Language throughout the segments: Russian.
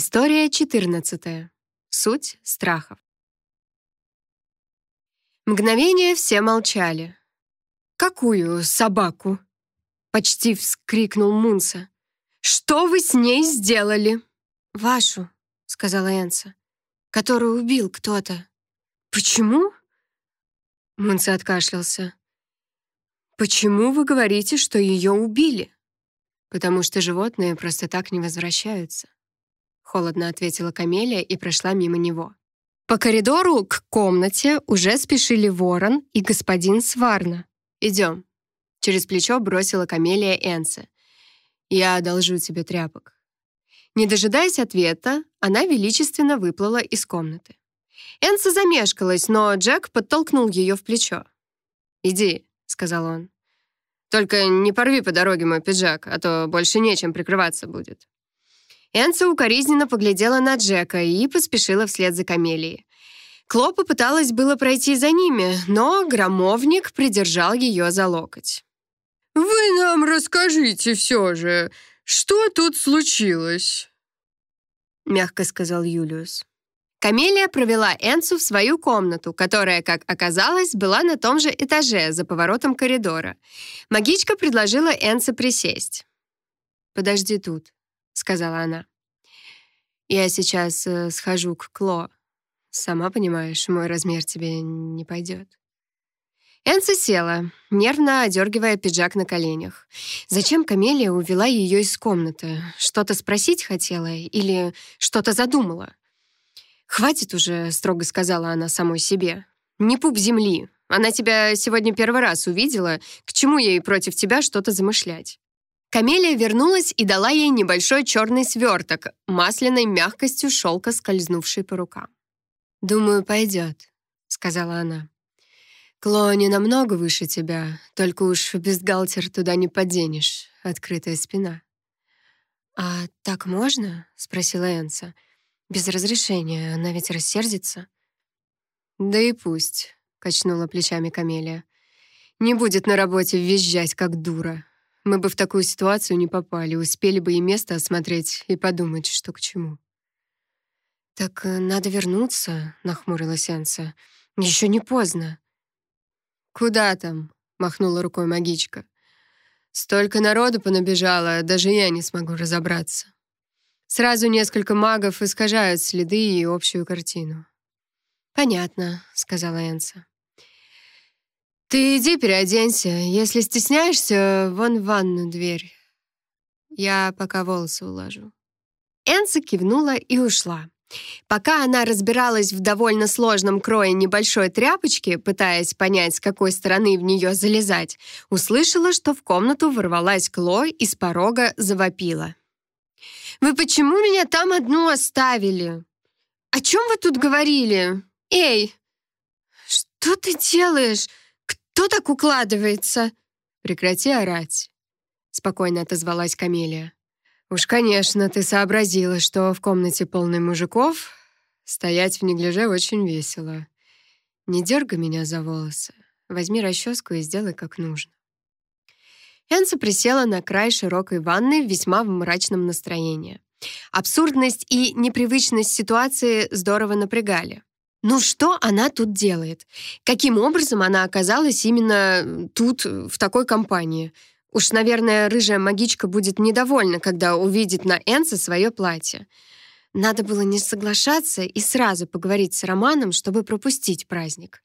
История 14. Суть страхов. Мгновение все молчали. «Какую собаку?» — почти вскрикнул Мунса. «Что вы с ней сделали?» «Вашу», — сказала Энса, — «которую убил кто-то». «Почему?» Мунса откашлялся. «Почему вы говорите, что ее убили?» «Потому что животные просто так не возвращаются», — холодно ответила Камелия и прошла мимо него. По коридору к комнате уже спешили ворон и господин Сварна. «Идем», — через плечо бросила Камелия Энсе. «Я одолжу тебе тряпок». Не дожидаясь ответа, она величественно выплыла из комнаты. Энса замешкалась, но Джек подтолкнул ее в плечо. «Иди», — сказал он. «Только не порви по дороге мой пиджак, а то больше нечем прикрываться будет». Энса укоризненно поглядела на Джека и поспешила вслед за Камелией. Кло попыталась было пройти за ними, но громовник придержал ее за локоть. «Вы нам расскажите все же, что тут случилось?» мягко сказал Юлиус. Камелия провела Энсу в свою комнату, которая, как оказалось, была на том же этаже, за поворотом коридора. Магичка предложила Энсе присесть. «Подожди тут», — сказала она. «Я сейчас э, схожу к Кло. Сама понимаешь, мой размер тебе не пойдет». Энса села, нервно одергивая пиджак на коленях. Зачем Камелия увела ее из комнаты? Что-то спросить хотела или что-то задумала? «Хватит уже», — строго сказала она самой себе. «Не пуп земли. Она тебя сегодня первый раз увидела. К чему ей против тебя что-то замышлять?» Камелия вернулась и дала ей небольшой черный сверток, масляной мягкостью шелка, скользнувший по рукам. «Думаю, пойдет», — сказала она. «Кло не намного выше тебя, только уж бюстгальтер туда не поденешь, открытая спина». «А так можно?» — спросила Энса. «Без разрешения, она ведь рассердится». «Да и пусть», — качнула плечами Камелия. «Не будет на работе визжать, как дура. Мы бы в такую ситуацию не попали, успели бы и место осмотреть и подумать, что к чему». «Так э, надо вернуться», — нахмурилась Энса. «Еще не поздно». «Куда там?» — махнула рукой магичка. «Столько народу понабежало, даже я не смогу разобраться. Сразу несколько магов искажают следы и общую картину». «Понятно», — сказала Энса. «Ты иди переоденься. Если стесняешься, вон в ванну дверь. Я пока волосы уложу». Энса кивнула и ушла. Пока она разбиралась в довольно сложном крое небольшой тряпочки, пытаясь понять, с какой стороны в нее залезать, услышала, что в комнату ворвалась Кло и с порога завопила. «Вы почему меня там одну оставили? О чем вы тут говорили? Эй, что ты делаешь? Кто так укладывается?» «Прекрати орать», — спокойно отозвалась Камелия. Уж, конечно, ты сообразила, что в комнате полной мужиков стоять в неглиже очень весело. Не дергай меня за волосы. Возьми расческу и сделай как нужно. Энса присела на край широкой ванны весьма в мрачном настроении. Абсурдность и непривычность ситуации здорово напрягали. Ну что она тут делает? Каким образом она оказалась именно тут, в такой компании? Уж, наверное, рыжая магичка будет недовольна, когда увидит на Энце свое платье. Надо было не соглашаться и сразу поговорить с Романом, чтобы пропустить праздник.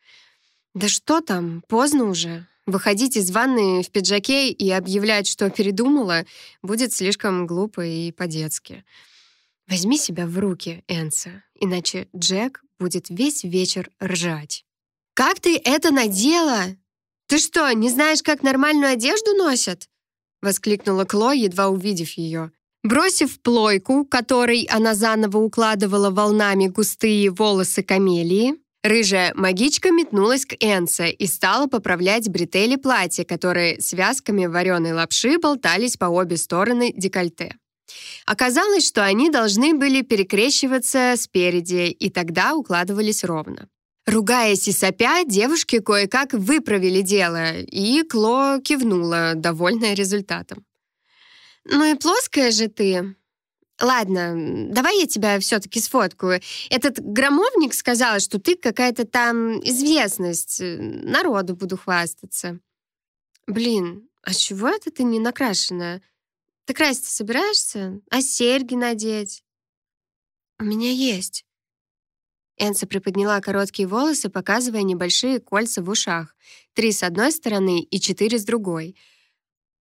Да что там, поздно уже. Выходить из ванны в пиджаке и объявлять, что передумала, будет слишком глупо и по-детски. Возьми себя в руки, Энса, иначе Джек будет весь вечер ржать. «Как ты это надела?» «Ты что, не знаешь, как нормальную одежду носят?» — воскликнула Кло, едва увидев ее. Бросив плойку, которой она заново укладывала волнами густые волосы камелии, рыжая магичка метнулась к Энсе и стала поправлять бретели платья, которые связками вареной лапши болтались по обе стороны декольте. Оказалось, что они должны были перекрещиваться спереди, и тогда укладывались ровно. Ругаясь и сопя, девушки кое-как выправили дело, и Кло кивнула, довольная результатом. «Ну и плоская же ты. Ладно, давай я тебя все-таки сфоткаю. Этот громовник сказал, что ты какая-то там известность. Народу буду хвастаться. Блин, а чего это ты не накрашенная? Ты краситься собираешься? А серьги надеть? У меня есть. Энса приподняла короткие волосы, показывая небольшие кольца в ушах. Три с одной стороны и четыре с другой.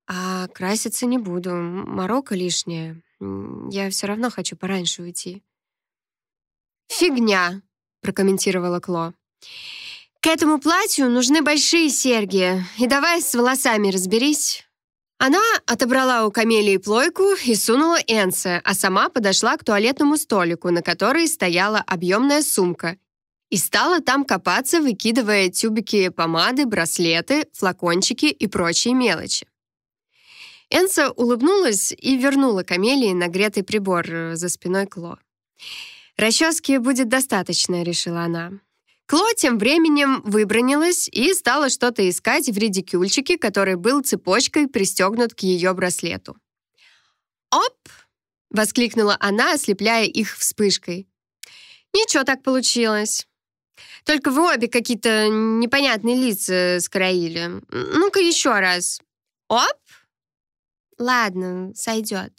А краситься не буду. Морока лишняя. Я все равно хочу пораньше уйти. «Фигня», — прокомментировала Кло. «К этому платью нужны большие серьги. И давай с волосами разберись». Она отобрала у Камелии плойку и сунула Энсе, а сама подошла к туалетному столику, на которой стояла объемная сумка, и стала там копаться, выкидывая тюбики помады, браслеты, флакончики и прочие мелочи. Энса улыбнулась и вернула Камелии нагретый прибор э, за спиной Кло. «Расчески будет достаточно», — решила она. Кло тем временем выбронилась и стала что-то искать в редикюльчике, который был цепочкой пристегнут к ее браслету. «Оп!» — воскликнула она, ослепляя их вспышкой. «Ничего так получилось. Только вы обе какие-то непонятные лица скроили. Ну-ка еще раз. Оп!» «Ладно, сойдет».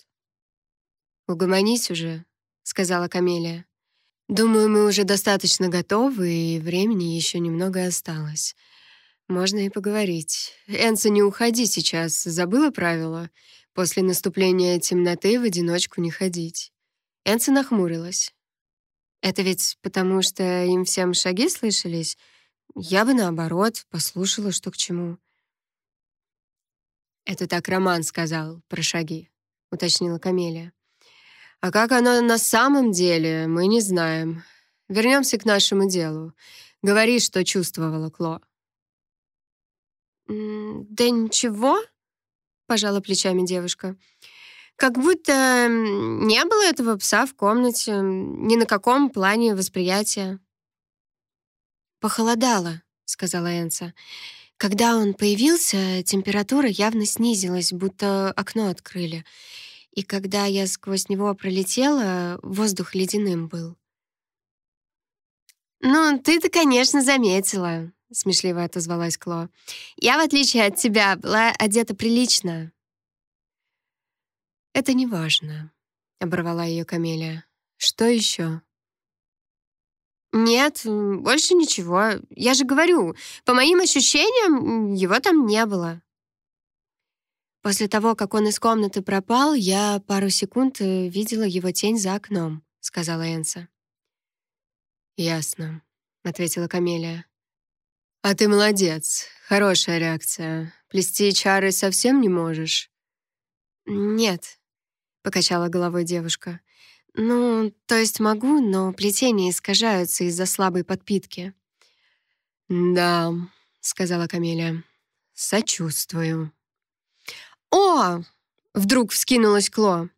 «Угомонись уже», — сказала Камелия. «Думаю, мы уже достаточно готовы, и времени еще немного осталось. Можно и поговорить. Энса, не уходи сейчас. Забыла правила? После наступления темноты в одиночку не ходить». Энса нахмурилась. «Это ведь потому, что им всем шаги слышались? Я бы, наоборот, послушала, что к чему». «Это так Роман сказал про шаги», — уточнила Камелия. «А как оно на самом деле, мы не знаем. Вернемся к нашему делу. Говори, что чувствовала Кло». «Да ничего», — пожала плечами девушка. «Как будто не было этого пса в комнате, ни на каком плане восприятия». «Похолодало», — сказала Энса. Когда он появился, температура явно снизилась, будто окно открыли. И когда я сквозь него пролетела, воздух ледяным был. «Ну, ты-то, конечно, заметила», — смешливо отозвалась Кло. «Я, в отличие от тебя, была одета прилично». «Это не важно», — оборвала ее Камелия. «Что еще?» «Нет, больше ничего. Я же говорю, по моим ощущениям, его там не было». После того, как он из комнаты пропал, я пару секунд э, видела его тень за окном, сказала Энса. Ясно, ответила Камелия. А ты молодец. Хорошая реакция. Плести чары совсем не можешь? Нет, покачала головой девушка. Ну, то есть могу, но плетения искажаются из-за слабой подпитки. Да, сказала Камелия. Сочувствую. О! Вдруг вскинулась Кло.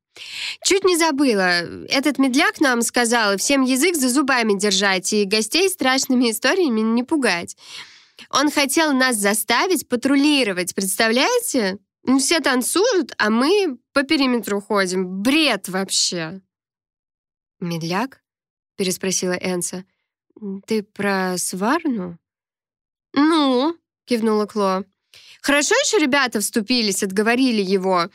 Чуть не забыла. Этот медляк нам сказал всем язык за зубами держать и гостей страшными историями не пугать. Он хотел нас заставить патрулировать, представляете? Все танцуют, а мы по периметру ходим. Бред вообще. «Медляк?» — переспросила Энса. «Ты про Сварну?» «Ну?» — кивнула Кло. «Хорошо еще ребята вступились, отговорили его.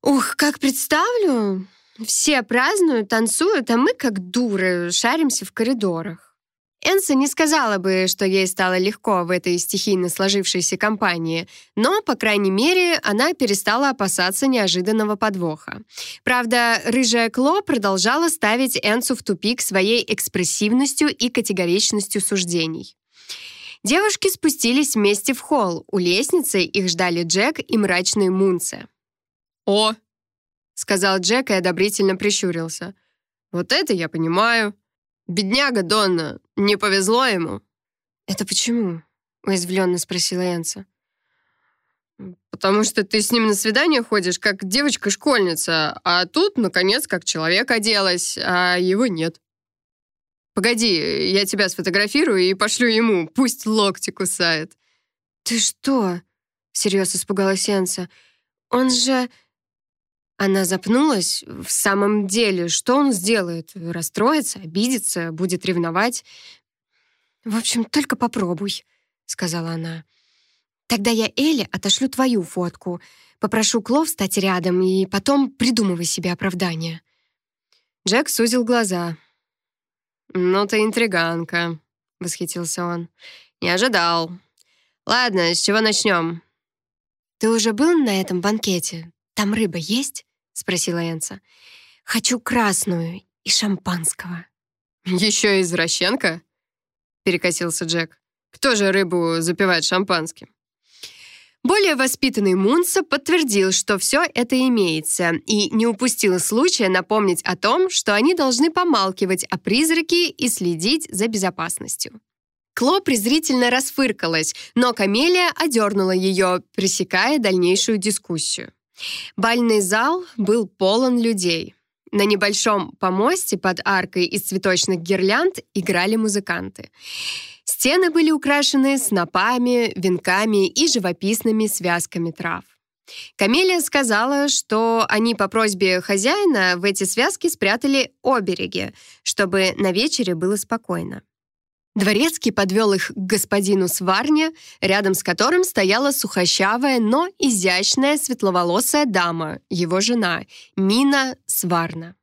Ух, как представлю! Все празднуют, танцуют, а мы, как дуры, шаримся в коридорах». Энса не сказала бы, что ей стало легко в этой стихийно сложившейся компании, но, по крайней мере, она перестала опасаться неожиданного подвоха. Правда, рыжая Кло продолжала ставить Энсу в тупик своей экспрессивностью и категоричностью суждений. Девушки спустились вместе в холл. У лестницы их ждали Джек и мрачный Мунце. «О!» — сказал Джек и одобрительно прищурился. «Вот это я понимаю!» Бедняга Донна, не повезло ему». «Это почему?» — уязвленно спросила Энса. «Потому что ты с ним на свидание ходишь, как девочка-школьница, а тут, наконец, как человек оделась, а его нет. Погоди, я тебя сфотографирую и пошлю ему, пусть локти кусает». «Ты что?» — всерьез испугалась Энса. «Он же...» Она запнулась. В самом деле, что он сделает? Расстроится, обидится, будет ревновать? «В общем, только попробуй», — сказала она. «Тогда я Эле отошлю твою фотку. Попрошу Кло встать рядом и потом придумывай себе оправдание». Джек сузил глаза. «Ну ты интриганка», — восхитился он. «Не ожидал. Ладно, с чего начнем?» «Ты уже был на этом банкете? Там рыба есть?» — спросила Энса. «Хочу красную и шампанского». «Еще извращенка?» — перекосился Джек. «Кто же рыбу запивает шампанским?» Более воспитанный Мунса подтвердил, что все это имеется, и не упустил случая напомнить о том, что они должны помалкивать о призраке и следить за безопасностью. Кло презрительно расфыркалась, но Камелия одернула ее, пресекая дальнейшую дискуссию. Бальный зал был полон людей. На небольшом помосте под аркой из цветочных гирлянд играли музыканты. Стены были украшены снопами, венками и живописными связками трав. Камелия сказала, что они по просьбе хозяина в эти связки спрятали обереги, чтобы на вечере было спокойно. Дворецкий подвел их к господину Сварне, рядом с которым стояла сухощавая, но изящная светловолосая дама, его жена, Нина Сварна.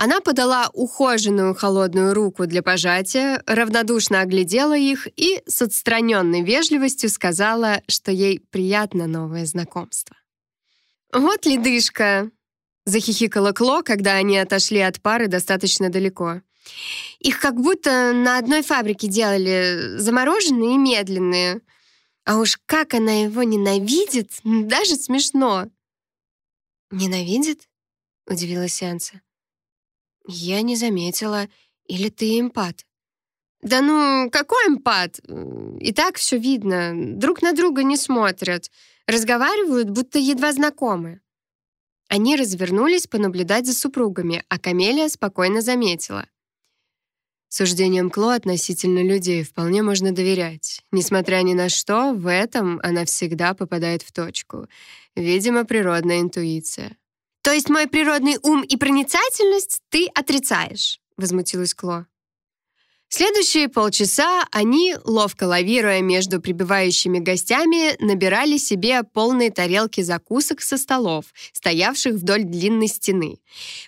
Она подала ухоженную холодную руку для пожатия, равнодушно оглядела их и с отстраненной вежливостью сказала, что ей приятно новое знакомство. «Вот ледышка!» — захихикала Кло, когда они отошли от пары достаточно далеко. Их как будто на одной фабрике делали, замороженные и медленные. А уж как она его ненавидит, даже смешно. «Ненавидит?» — удивилась Янса. «Я не заметила. Или ты эмпат?» «Да ну, какой эмпат? И так все видно. Друг на друга не смотрят. Разговаривают, будто едва знакомы». Они развернулись понаблюдать за супругами, а Камелия спокойно заметила. Суждениям Кло относительно людей вполне можно доверять. Несмотря ни на что, в этом она всегда попадает в точку. Видимо, природная интуиция. «То есть мой природный ум и проницательность ты отрицаешь?» — возмутилась Кло. Следующие полчаса они, ловко лавируя между прибывающими гостями, набирали себе полные тарелки закусок со столов, стоявших вдоль длинной стены.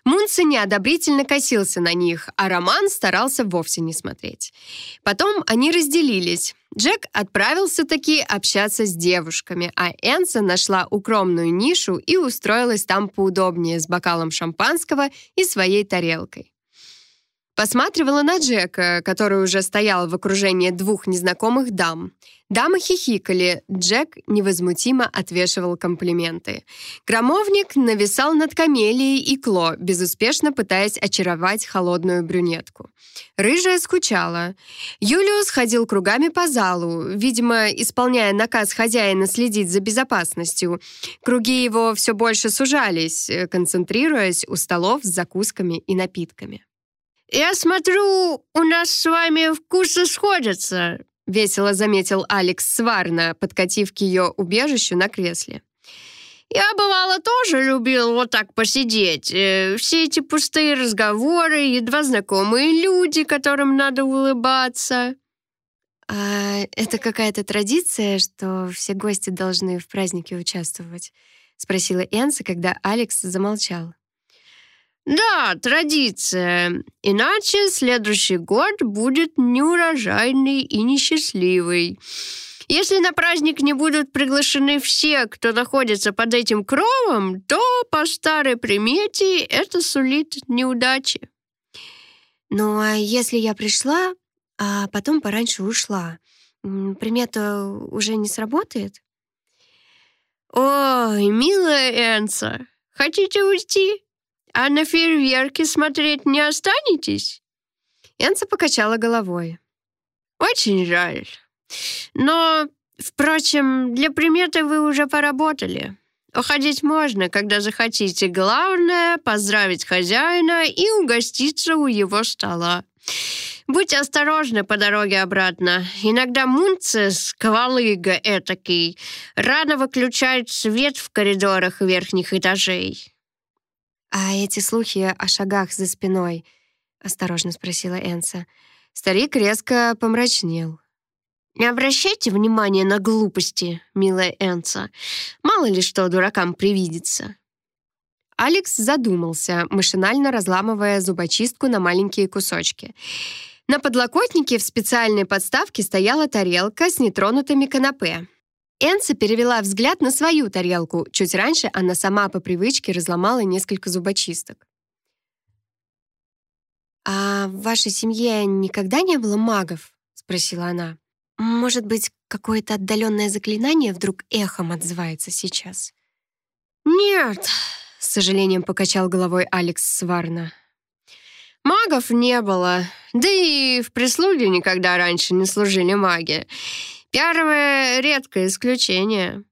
Мунце неодобрительно косился на них, а Роман старался вовсе не смотреть. Потом они разделились. Джек отправился таки общаться с девушками, а Энса нашла укромную нишу и устроилась там поудобнее с бокалом шампанского и своей тарелкой. Посматривала на Джека, который уже стоял в окружении двух незнакомых дам. Дамы хихикали, Джек невозмутимо отвешивал комплименты. Громовник нависал над Камелией и Кло, безуспешно пытаясь очаровать холодную брюнетку. Рыжая скучала. Юлиус ходил кругами по залу, видимо, исполняя наказ хозяина следить за безопасностью. Круги его все больше сужались, концентрируясь у столов с закусками и напитками. «Я смотрю, у нас с вами вкусы сходятся», — весело заметил Алекс Сварна, подкатив к ее убежищу на кресле. «Я, бывало, тоже любил вот так посидеть. Э, все эти пустые разговоры, едва знакомые люди, которым надо улыбаться». «А это какая-то традиция, что все гости должны в празднике участвовать?» — спросила Энса, когда Алекс замолчал. Да, традиция. Иначе следующий год будет неурожайный и несчастливый. Если на праздник не будут приглашены все, кто находится под этим кровом, то по старой примете это сулит неудачи. Ну а если я пришла, а потом пораньше ушла, примета уже не сработает? Ой, милая Энса, хотите уйти? А на фейерверки смотреть не останетесь?» Энца покачала головой. «Очень жаль. Но, впрочем, для приметы вы уже поработали. Уходить можно, когда захотите. Главное — поздравить хозяина и угоститься у его стола. Будь осторожна по дороге обратно. Иногда Мунцес, ковалыга этакий, рано выключает свет в коридорах верхних этажей. «А эти слухи о шагах за спиной?» — осторожно спросила Энса. Старик резко помрачнел. «Не обращайте внимания на глупости, милая Энса. Мало ли что дуракам привидится». Алекс задумался, машинально разламывая зубочистку на маленькие кусочки. На подлокотнике в специальной подставке стояла тарелка с нетронутыми канапе. Энса перевела взгляд на свою тарелку. Чуть раньше она сама по привычке разломала несколько зубочисток. «А в вашей семье никогда не было магов?» — спросила она. «Может быть, какое-то отдаленное заклинание вдруг эхом отзывается сейчас?» «Нет», — с сожалением покачал головой Алекс Сварна. Магов не было, да и в прислуге никогда раньше не служили маги. Первое — редкое исключение.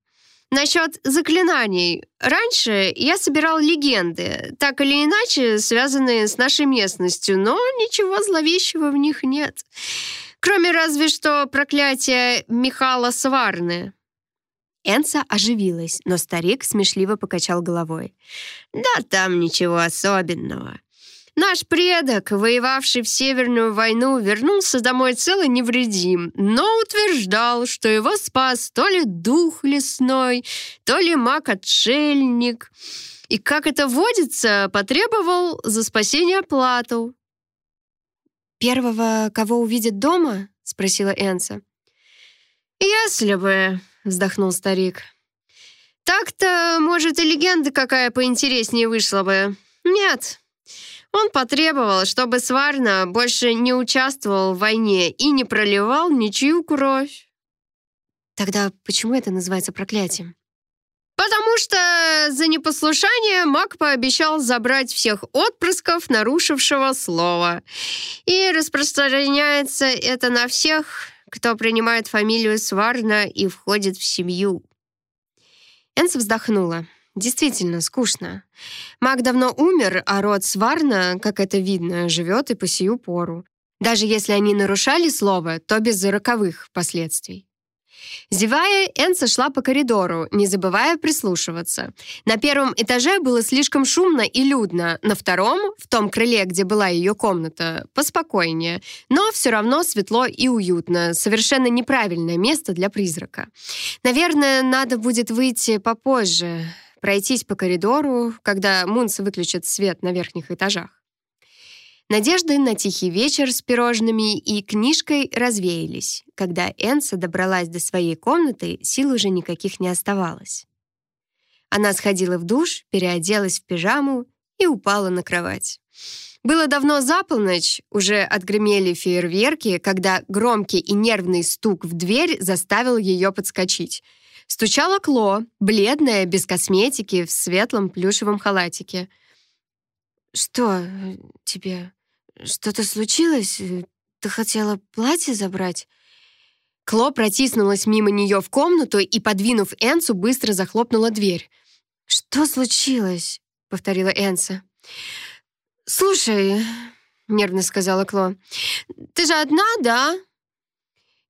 Насчет заклинаний. Раньше я собирал легенды, так или иначе связанные с нашей местностью, но ничего зловещего в них нет. Кроме разве что проклятия Михала Сварны. Энса оживилась, но старик смешливо покачал головой. «Да там ничего особенного. Наш предок, воевавший в Северную войну, вернулся домой целый невредим, но утверждал, что его спас то ли дух лесной, то ли маг-отшельник. И, как это водится, потребовал за спасение плату. «Первого, кого увидит дома?» — спросила Энса. «Если бы», — вздохнул старик. «Так-то, может, и легенда какая поинтереснее вышла бы. Нет, он потребовал, чтобы Сварна больше не участвовал в войне и не проливал ничью кровь. Тогда почему это называется проклятием? Потому что за непослушание маг пообещал забрать всех отпрысков, нарушившего слово. И распространяется это на всех, кто принимает фамилию Сварна и входит в семью. Энса вздохнула. Действительно, скучно. Маг давно умер, а род Сварна, как это видно, живет и по сию пору. Даже если они нарушали слово, то без роковых последствий. Зевая, Энса шла по коридору, не забывая прислушиваться. На первом этаже было слишком шумно и людно, на втором, в том крыле, где была ее комната, поспокойнее, но все равно светло и уютно, совершенно неправильное место для призрака. Наверное, надо будет выйти попозже, пройтись по коридору, когда Мунс выключит свет на верхних этажах. Надежды на тихий вечер с пирожными и книжкой развеялись. Когда Энса добралась до своей комнаты, сил уже никаких не оставалось. Она сходила в душ, переоделась в пижаму и упала на кровать. Было давно за полночь, уже отгремели фейерверки, когда громкий и нервный стук в дверь заставил ее подскочить — Стучала Кло, бледная, без косметики, в светлом плюшевом халатике. «Что тебе? Что-то случилось? Ты хотела платье забрать?» Кло протиснулась мимо нее в комнату и, подвинув Энсу, быстро захлопнула дверь. «Что случилось?» — повторила Энса. «Слушай», — нервно сказала Кло, — «ты же одна, да?»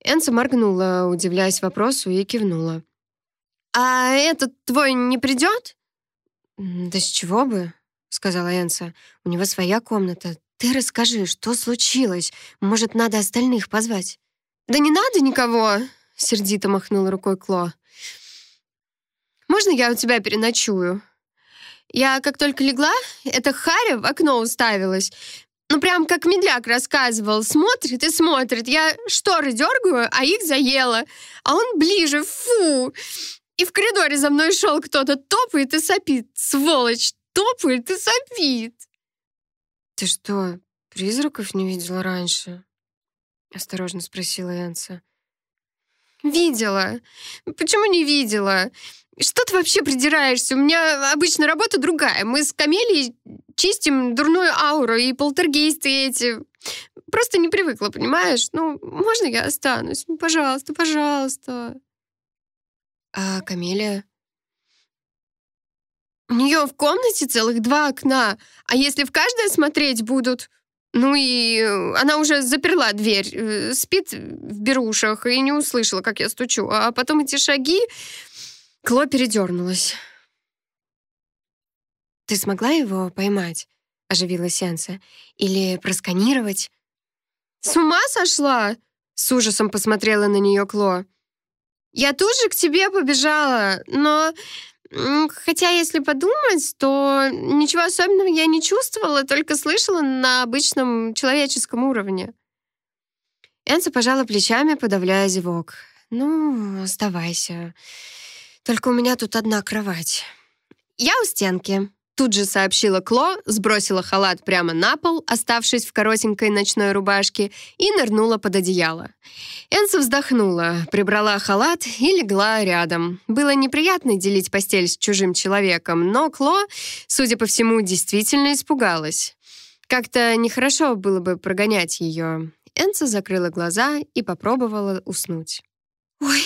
Энса моргнула, удивляясь вопросу, и кивнула. «А этот твой не придет?» «Да с чего бы?» — сказала Энса. «У него своя комната. Ты расскажи, что случилось? Может, надо остальных позвать?» «Да не надо никого!» — сердито махнула рукой Кло. «Можно я у тебя переночую?» Я как только легла, эта Харя в окно уставилась. Ну, прям как медляк рассказывал. Смотрит и смотрит. Я шторы дергаю, а их заела. А он ближе. Фу! И в коридоре за мной шел кто-то, топает и сопит. Сволочь, топает и сопит. «Ты что, призраков не видела раньше?» — осторожно спросила Энса. «Видела. Почему не видела? Что ты вообще придираешься? У меня обычно работа другая. Мы с Камелией чистим дурную ауру и полтергейсты эти. Просто не привыкла, понимаешь? Ну, можно я останусь? Ну, пожалуйста, пожалуйста». А Камелия? У нее в комнате целых два окна, а если в каждое смотреть будут, Ну и она уже заперла дверь, э, спит в берушах и не услышала, как я стучу. А потом эти шаги... Кло передернулась. «Ты смогла его поймать?» — оживилась Сенса. «Или просканировать?» «С ума сошла?» — с ужасом посмотрела на нее Кло. «Я тут же к тебе побежала, но Хотя, если подумать, то ничего особенного я не чувствовала, только слышала на обычном человеческом уровне. Энца пожала плечами, подавляя зевок. «Ну, оставайся. Только у меня тут одна кровать». «Я у стенки», Тут же сообщила Кло, сбросила халат прямо на пол, оставшись в коротенькой ночной рубашке, и нырнула под одеяло. Энса вздохнула, прибрала халат и легла рядом. Было неприятно делить постель с чужим человеком, но Кло, судя по всему, действительно испугалась. Как-то нехорошо было бы прогонять ее. Энса закрыла глаза и попробовала уснуть. «Ой,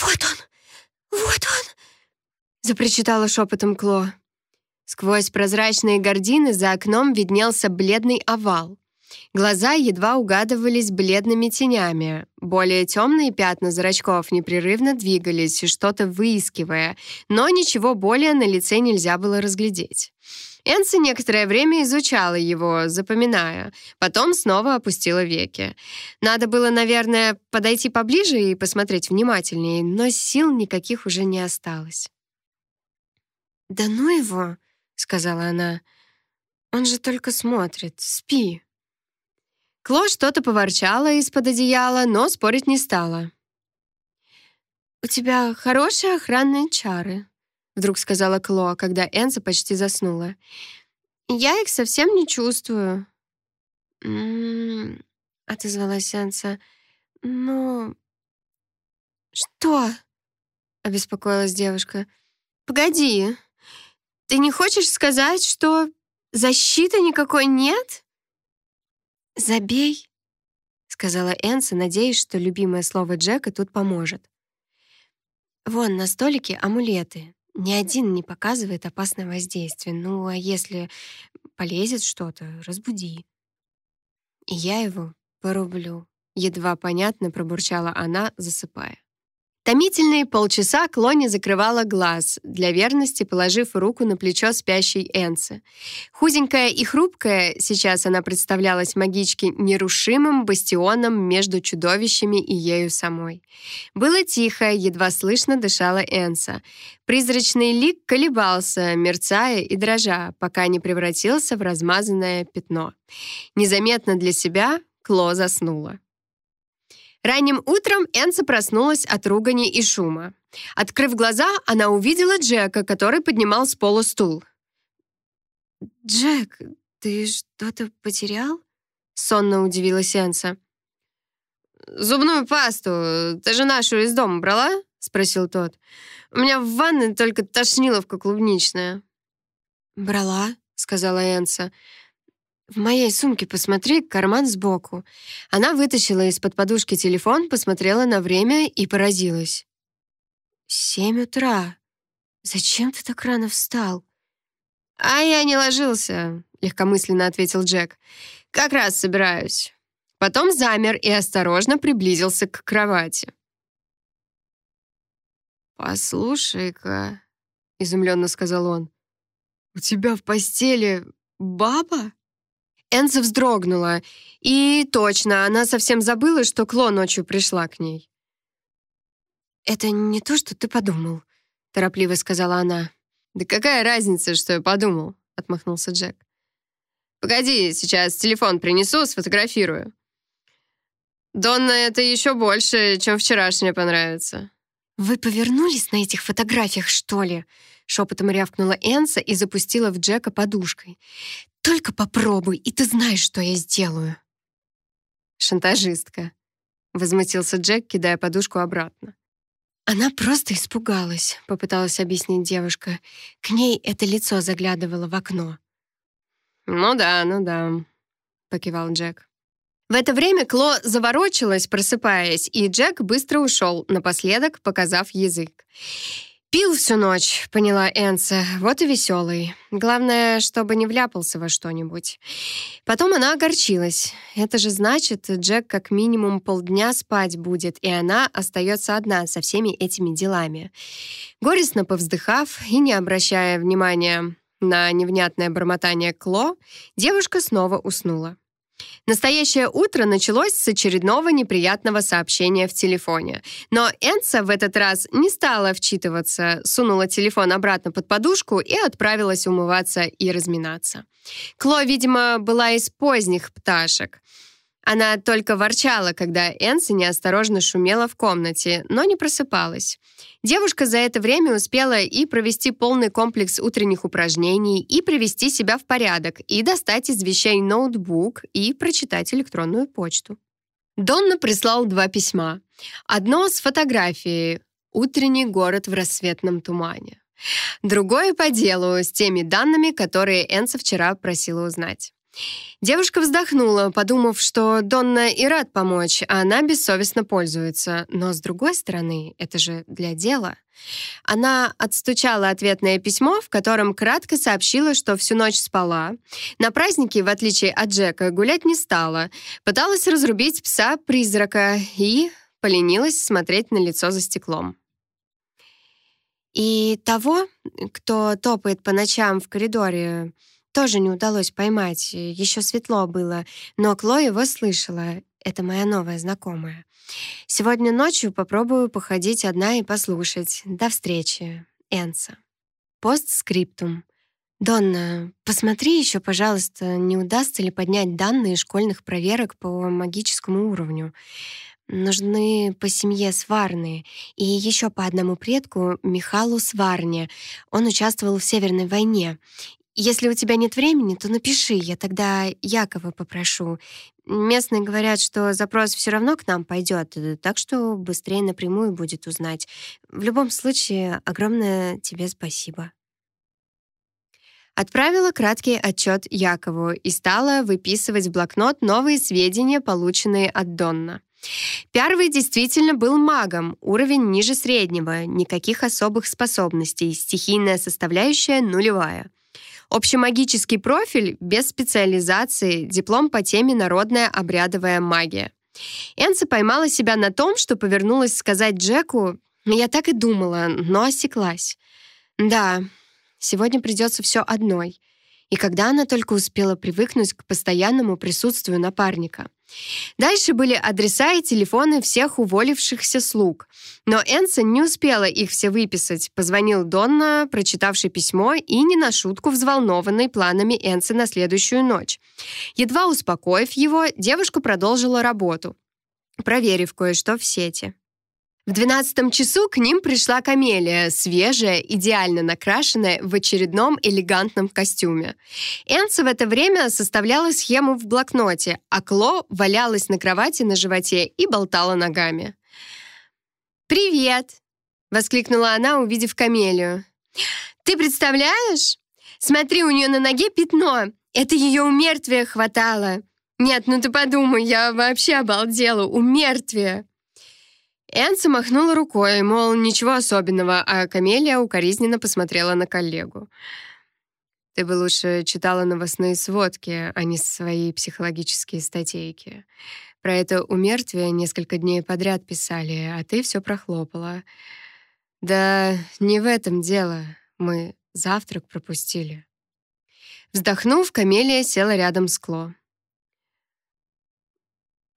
вот он! Вот он!» запричитала шепотом Кло. Сквозь прозрачные гардины за окном виднелся бледный овал. Глаза едва угадывались бледными тенями. Более темные пятна зрачков непрерывно двигались, что-то выискивая, но ничего более на лице нельзя было разглядеть. Энси некоторое время изучала его, запоминая, потом снова опустила веки. Надо было, наверное, подойти поближе и посмотреть внимательнее, но сил никаких уже не осталось. «Да ну его!» Сказала она. «Он же только смотрит. Спи». Кло что-то поворчала из-под одеяла, но спорить не стала. «У тебя хорошие охранные чары», — вдруг сказала Кло, когда Энза почти заснула. «Я их совсем не чувствую». «М-м-м», отозвалась Энса. «Ну...» «Что?» — обеспокоилась девушка. «Погоди», ты не хочешь сказать, что защиты никакой нет? Забей, сказала Энса, надеясь, что любимое слово Джека тут поможет. Вон на столике амулеты. Ни один не показывает опасное воздействие. Ну, а если полезет что-то, разбуди. И я его порублю. Едва понятно пробурчала она, засыпая. Томительные полчаса Клони закрывала глаз, для верности положив руку на плечо спящей Энсы. Худенькая и хрупкая, сейчас она представлялась магичке нерушимым бастионом между чудовищами и ею самой. Было тихо, едва слышно дышала Энса. Призрачный лик колебался, мерцая и дрожа, пока не превратился в размазанное пятно. Незаметно для себя Кло заснула. Ранним утром Энса проснулась от ругани и шума. Открыв глаза, она увидела Джека, который поднимал с пола стул. «Джек, ты что-то потерял?» — сонно удивилась Энса. «Зубную пасту ты же нашу из дома брала?» — спросил тот. «У меня в ванной только тошниловка клубничная». «Брала», — сказала Энса. В моей сумке посмотри, карман сбоку. Она вытащила из-под подушки телефон, посмотрела на время и поразилась. Семь утра. Зачем ты так рано встал? А я не ложился, легкомысленно ответил Джек. Как раз собираюсь. Потом замер и осторожно приблизился к кровати. «Послушай-ка», — изумленно сказал он, — «у тебя в постели баба?» Энза вздрогнула. И точно, она совсем забыла, что Кло ночью пришла к ней. «Это не то, что ты подумал», — торопливо сказала она. «Да какая разница, что я подумал?» — отмахнулся Джек. «Погоди, сейчас телефон принесу, сфотографирую». Донна это еще больше, чем вчерашняя понравится. «Вы повернулись на этих фотографиях, что ли?» Шепотом рявкнула Энса и запустила в Джека подушкой. Только попробуй, и ты знаешь, что я сделаю. Шантажистка. Возмутился Джек, кидая подушку обратно. Она просто испугалась, попыталась объяснить девушка. К ней это лицо заглядывало в окно. «Ну да, ну да», — покивал Джек. В это время Кло заворочилась, просыпаясь, и Джек быстро ушел, напоследок показав язык. «Пил всю ночь», — поняла Энса. «Вот и веселый. Главное, чтобы не вляпался во что-нибудь». Потом она огорчилась. Это же значит, Джек как минимум полдня спать будет, и она остается одна со всеми этими делами. Горестно повздыхав и не обращая внимания на невнятное бормотание Кло, девушка снова уснула. Настоящее утро началось с очередного неприятного сообщения в телефоне. Но Энса в этот раз не стала вчитываться, сунула телефон обратно под подушку и отправилась умываться и разминаться. Кло, видимо, была из поздних пташек. Она только ворчала, когда Энса неосторожно шумела в комнате, но не просыпалась. Девушка за это время успела и провести полный комплекс утренних упражнений, и привести себя в порядок, и достать из вещей ноутбук, и прочитать электронную почту. Донна прислал два письма. Одно с фотографией «Утренний город в рассветном тумане». Другое по делу, с теми данными, которые Энса вчера просила узнать. Девушка вздохнула, подумав, что Донна и рад помочь, а она бессовестно пользуется. Но, с другой стороны, это же для дела. Она отстучала ответное письмо, в котором кратко сообщила, что всю ночь спала. На празднике, в отличие от Джека, гулять не стала. Пыталась разрубить пса-призрака и поленилась смотреть на лицо за стеклом. И того, кто топает по ночам в коридоре, тоже не удалось поймать, еще светло было, но Кло его слышала. Это моя новая знакомая. Сегодня ночью попробую походить одна и послушать. До встречи. Энса. Постскриптум. Донна, посмотри еще, пожалуйста, не удастся ли поднять данные школьных проверок по магическому уровню. Нужны по семье сварные. И еще по одному предку, Михалу Сварне. Он участвовал в Северной войне. Если у тебя нет времени, то напиши, я тогда Якова попрошу. Местные говорят, что запрос все равно к нам пойдет, э, так что быстрее напрямую будет узнать. В любом случае, огромное тебе спасибо. Отправила краткий отчет Якову и стала выписывать в блокнот новые сведения, полученные от Донна. Первый действительно был магом, уровень ниже среднего, никаких особых способностей, стихийная составляющая нулевая — Общемагический профиль без специализации, диплом по теме «Народная обрядовая магия». Энса поймала себя на том, что повернулась сказать Джеку «Я так и думала, но осеклась». «Да, сегодня придется все одной». И когда она только успела привыкнуть к постоянному присутствию напарника — Дальше были адреса и телефоны всех уволившихся слуг. Но Энсон не успела их все выписать. Позвонил Донна, прочитавший письмо и не на шутку взволнованный планами Энса на следующую ночь. Едва успокоив его, девушка продолжила работу, проверив кое-что в сети. В двенадцатом часу к ним пришла Камелия, свежая, идеально накрашенная в очередном элегантном костюме. Энса в это время составляла схему в блокноте, а Кло валялась на кровати на животе и болтала ногами. «Привет!» — воскликнула она, увидев Камелию. «Ты представляешь? Смотри, у нее на ноге пятно. Это ее у мертвия хватало. Нет, ну ты подумай, я вообще обалдела. У мертвия!» Энса махнула рукой, мол, ничего особенного, а Камелия укоризненно посмотрела на коллегу. «Ты бы лучше читала новостные сводки, а не свои психологические статейки. Про это умертвие несколько дней подряд писали, а ты все прохлопала. Да не в этом дело. Мы завтрак пропустили». Вздохнув, Камелия села рядом с Кло.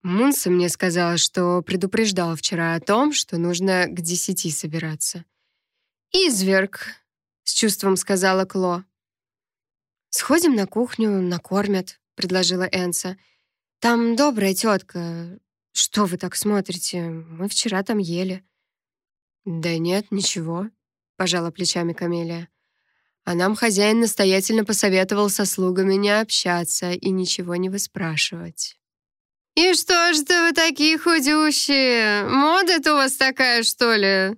Мунса мне сказала, что предупреждал вчера о том, что нужно к десяти собираться. «Изверг», — с чувством сказала Кло. «Сходим на кухню, накормят», — предложила Энса. «Там добрая тетка. Что вы так смотрите? Мы вчера там ели». «Да нет, ничего», — пожала плечами Камелия. А нам хозяин настоятельно посоветовал со слугами не общаться и ничего не выспрашивать. «И что ж вы такие худющие? Мода-то у вас такая, что ли?»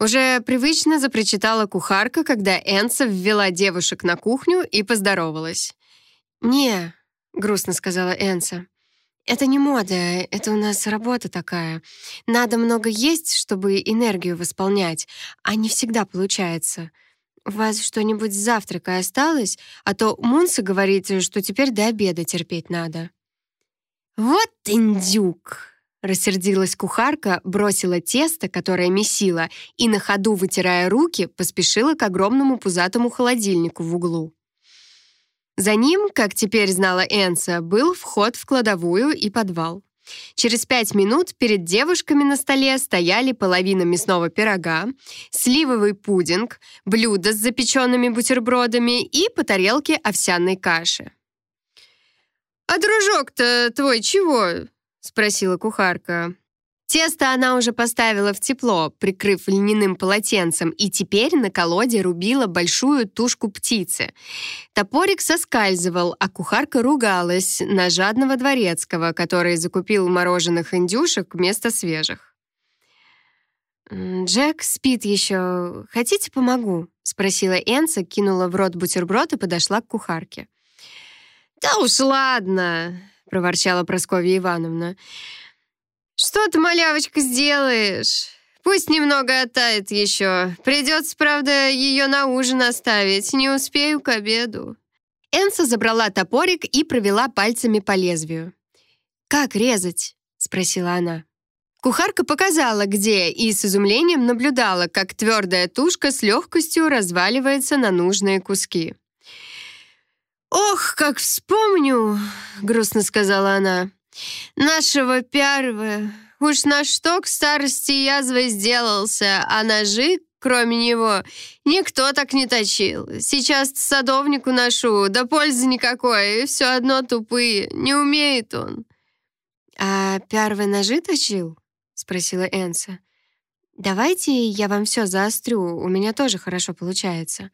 Уже привычно запричитала кухарка, когда Энса ввела девушек на кухню и поздоровалась. «Не», — грустно сказала Энса, — Это не мода, это у нас работа такая. Надо много есть, чтобы энергию восполнять, а не всегда получается. У вас что-нибудь с завтрака осталось? А то Мунса говорит, что теперь до обеда терпеть надо». «Вот индюк!» Рассердилась кухарка, бросила тесто, которое месила, и на ходу, вытирая руки, поспешила к огромному пузатому холодильнику в углу. За ним, как теперь знала Энса, был вход в кладовую и подвал. Через пять минут перед девушками на столе стояли половина мясного пирога, сливовый пудинг, блюдо с запеченными бутербродами и по тарелке овсяной каши. «А дружок-то твой чего?» — спросила кухарка. Тесто она уже поставила в тепло, прикрыв льняным полотенцем, и теперь на колоде рубила большую тушку птицы. Топорик соскальзывал, а кухарка ругалась на жадного дворецкого, который закупил мороженых индюшек вместо свежих. «Джек спит еще. Хотите, помогу?» — спросила Энса, кинула в рот бутерброд и подошла к кухарке. «Да уж ладно!» — проворчала Прасковья Ивановна. «Что ты, малявочка, сделаешь? Пусть немного оттает еще. Придется, правда, ее на ужин оставить. Не успею к обеду». Энса забрала топорик и провела пальцами по лезвию. «Как резать?» — спросила она. Кухарка показала, где, и с изумлением наблюдала, как твердая тушка с легкостью разваливается на нужные куски. «Ох, как вспомню!» — грустно сказала она. «Нашего первого. Уж на что к старости язвой сделался, а ножи, кроме него, никто так не точил. Сейчас садовнику ношу, да пользы никакой, все одно тупые, не умеет он». «А первый ножи точил?» — спросила Энса. «Давайте я вам все заострю, у меня тоже хорошо получается».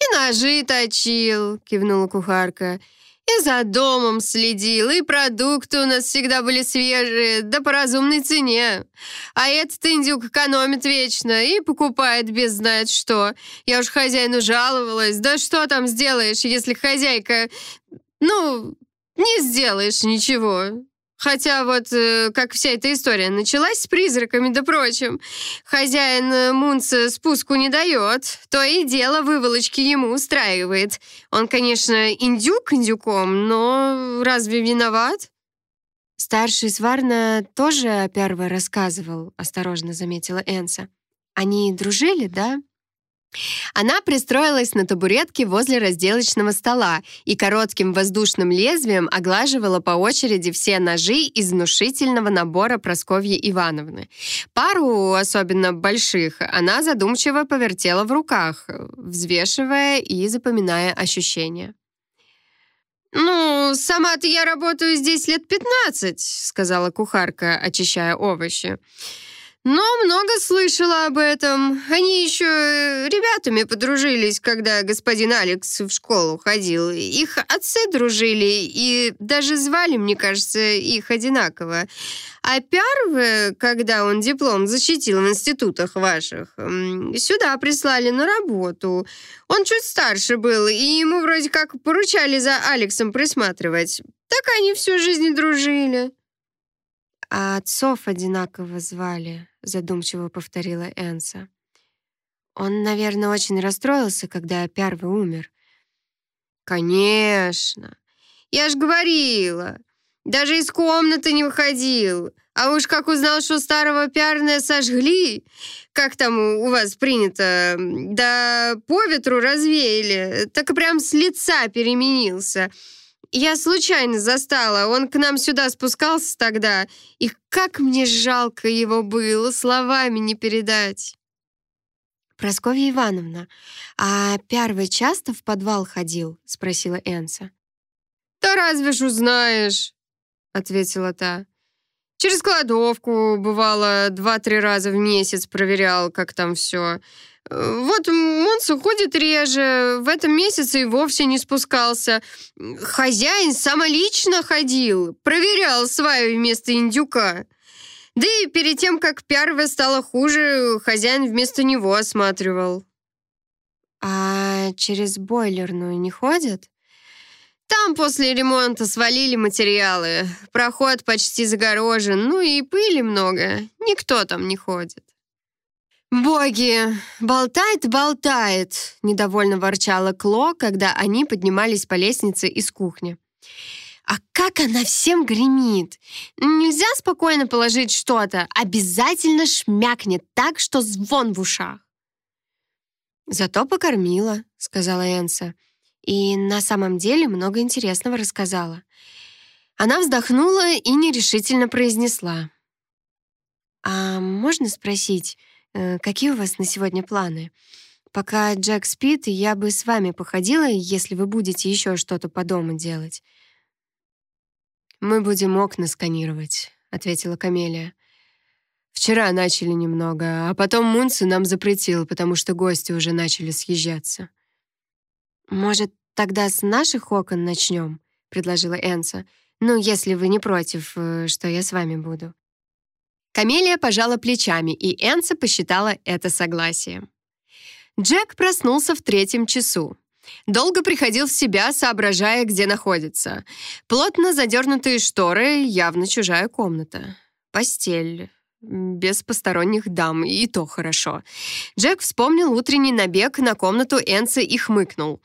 «И ножи точил», — кивнула кухарка. «И за домом следил, и продукты у нас всегда были свежие, да по разумной цене. А этот индюк экономит вечно и покупает без знает что. Я уж хозяину жаловалась. Да что там сделаешь, если хозяйка... Ну, не сделаешь ничего. Хотя вот э, как вся эта история началась с призраками да прочим, хозяин э, Мунца спуску не дает, то и дело выволочки ему устраивает. Он, конечно, индюк индюком, но разве виноват? Старший Сварна тоже первый рассказывал, осторожно заметила Энса. Они дружили, да? Она пристроилась на табуретке возле разделочного стола и коротким воздушным лезвием оглаживала по очереди все ножи из внушительного набора Просковьи Ивановны. Пару, особенно больших, она задумчиво повертела в руках, взвешивая и запоминая ощущения. «Ну, сама-то я работаю здесь лет пятнадцать», — сказала кухарка, очищая овощи. Но много слышала об этом. Они еще э, ребятами подружились, когда господин Алекс в школу ходил. Их отцы дружили и даже звали, мне кажется, их одинаково. А первый, когда он диплом защитил в институтах ваших, сюда прислали на работу. Он чуть старше был, и ему вроде как поручали за Алексом присматривать. Так они всю жизнь дружили. А отцов одинаково звали задумчиво повторила Энса. Он, наверное, очень расстроился, когда первый умер. Конечно. Я ж говорила. Даже из комнаты не выходил. А уж как узнал, что старого пиарная сожгли, как там у вас принято, да по ветру развеяли, так и прям с лица переменился. Я случайно застала, он к нам сюда спускался тогда, и как мне жалко его было, словами не передать. «Прасковья Ивановна, а первый часто в подвал ходил?» — спросила Энса. «Да разве ж узнаешь?» — ответила та. «Через кладовку, бывало, два-три раза в месяц проверял, как там все. Вот Монс уходит реже, в этом месяце и вовсе не спускался. Хозяин самолично ходил, проверял сваю вместо индюка. Да и перед тем, как первое стало хуже, хозяин вместо него осматривал. А через бойлерную не ходят? Там после ремонта свалили материалы. Проход почти загорожен, ну и пыли много. Никто там не ходит. «Боги! Болтает, болтает!» — недовольно ворчала Кло, когда они поднимались по лестнице из кухни. «А как она всем гремит! Нельзя спокойно положить что-то, обязательно шмякнет так, что звон в ушах!» «Зато покормила», — сказала Энса. «И на самом деле много интересного рассказала». Она вздохнула и нерешительно произнесла. «А можно спросить, какие у вас на сегодня планы? Пока Джек спит, я бы с вами походила, если вы будете еще что-то по дому делать. Мы будем окна сканировать, ответила Камелия. Вчера начали немного, а потом Мунци нам запретил, потому что гости уже начали съезжаться. Может, тогда с наших окон начнем? предложила Энса. Ну, если вы не против, э, что я с вами буду. Камелия пожала плечами, и Энса посчитала это согласием. Джек проснулся в третьем часу. Долго приходил в себя, соображая, где находится. Плотно задернутые шторы, явно чужая комната. Постель, без посторонних дам, и то хорошо. Джек вспомнил утренний набег на комнату Энса и хмыкнул.